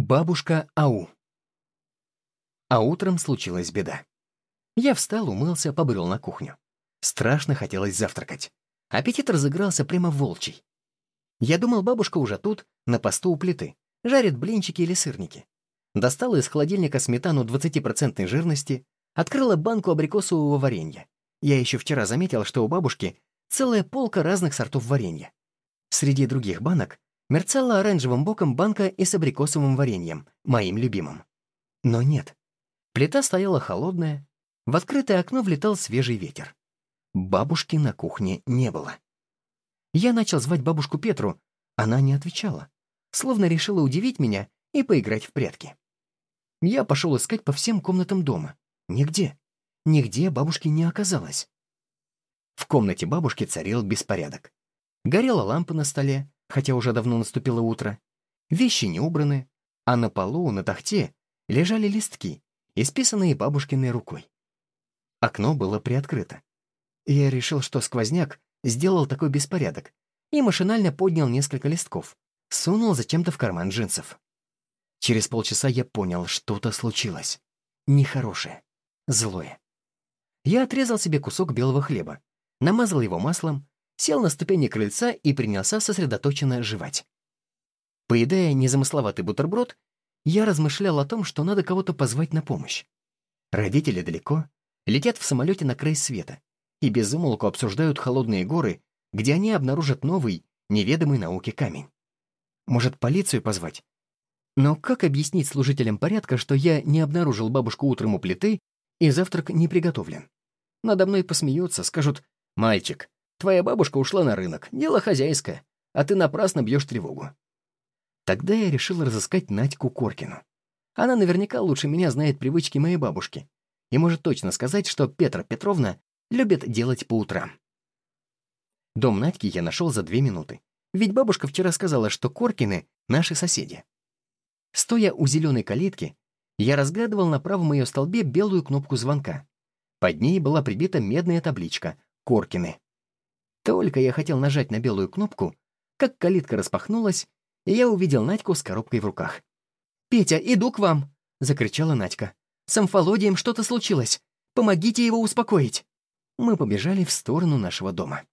Бабушка Ау. А утром случилась беда. Я встал, умылся, побрел на кухню. Страшно хотелось завтракать. Аппетит разыгрался прямо волчий. Я думал, бабушка уже тут, на посту у плиты, жарит блинчики или сырники. Достала из холодильника сметану 20% жирности, открыла банку абрикосового варенья. Я еще вчера заметил, что у бабушки целая полка разных сортов варенья. Среди других банок мерцала оранжевым боком банка и с абрикосовым вареньем, моим любимым. Но нет. Плита стояла холодная, в открытое окно влетал свежий ветер. Бабушки на кухне не было. Я начал звать бабушку Петру, она не отвечала, словно решила удивить меня и поиграть в прятки. Я пошел искать по всем комнатам дома. Нигде. Нигде бабушки не оказалось. В комнате бабушки царил беспорядок. Горела лампа на столе, хотя уже давно наступило утро. Вещи не убраны, а на полу, на тахте, лежали листки, исписанные бабушкиной рукой. Окно было приоткрыто. Я решил, что сквозняк сделал такой беспорядок, и машинально поднял несколько листков, сунул зачем-то в карман джинсов. Через полчаса я понял, что-то случилось. Нехорошее. Злое. Я отрезал себе кусок белого хлеба, намазал его маслом, сел на ступени крыльца и принялся сосредоточенно жевать. Поедая незамысловатый бутерброд, я размышлял о том, что надо кого-то позвать на помощь. Родители далеко, летят в самолете на край света и безумолку обсуждают холодные горы, где они обнаружат новый, неведомый науке камень. Может, полицию позвать? Но как объяснить служителям порядка, что я не обнаружил бабушку утром у плиты и завтрак не приготовлен? Надо мной посмеются, скажут «Мальчик, Твоя бабушка ушла на рынок, дело хозяйское, а ты напрасно бьешь тревогу. Тогда я решил разыскать Надьку Коркину. Она наверняка лучше меня знает привычки моей бабушки и может точно сказать, что Петра Петровна любит делать по утрам. Дом Надьки я нашел за две минуты, ведь бабушка вчера сказала, что Коркины — наши соседи. Стоя у зеленой калитки, я разглядывал на правом ее столбе белую кнопку звонка. Под ней была прибита медная табличка «Коркины». Только я хотел нажать на белую кнопку, как калитка распахнулась, и я увидел Надьку с коробкой в руках. «Петя, иду к вам!» — закричала Надька. «С Амфолодием что-то случилось! Помогите его успокоить!» Мы побежали в сторону нашего дома.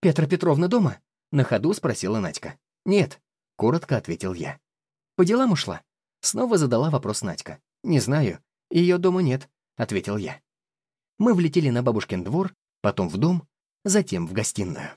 «Петра Петровна дома?» — на ходу спросила Надька. «Нет», — коротко ответил я. «По делам ушла?» Снова задала вопрос Надька. «Не знаю. Ее дома нет», — ответил я. Мы влетели на бабушкин двор, потом в дом, затем в гостиную.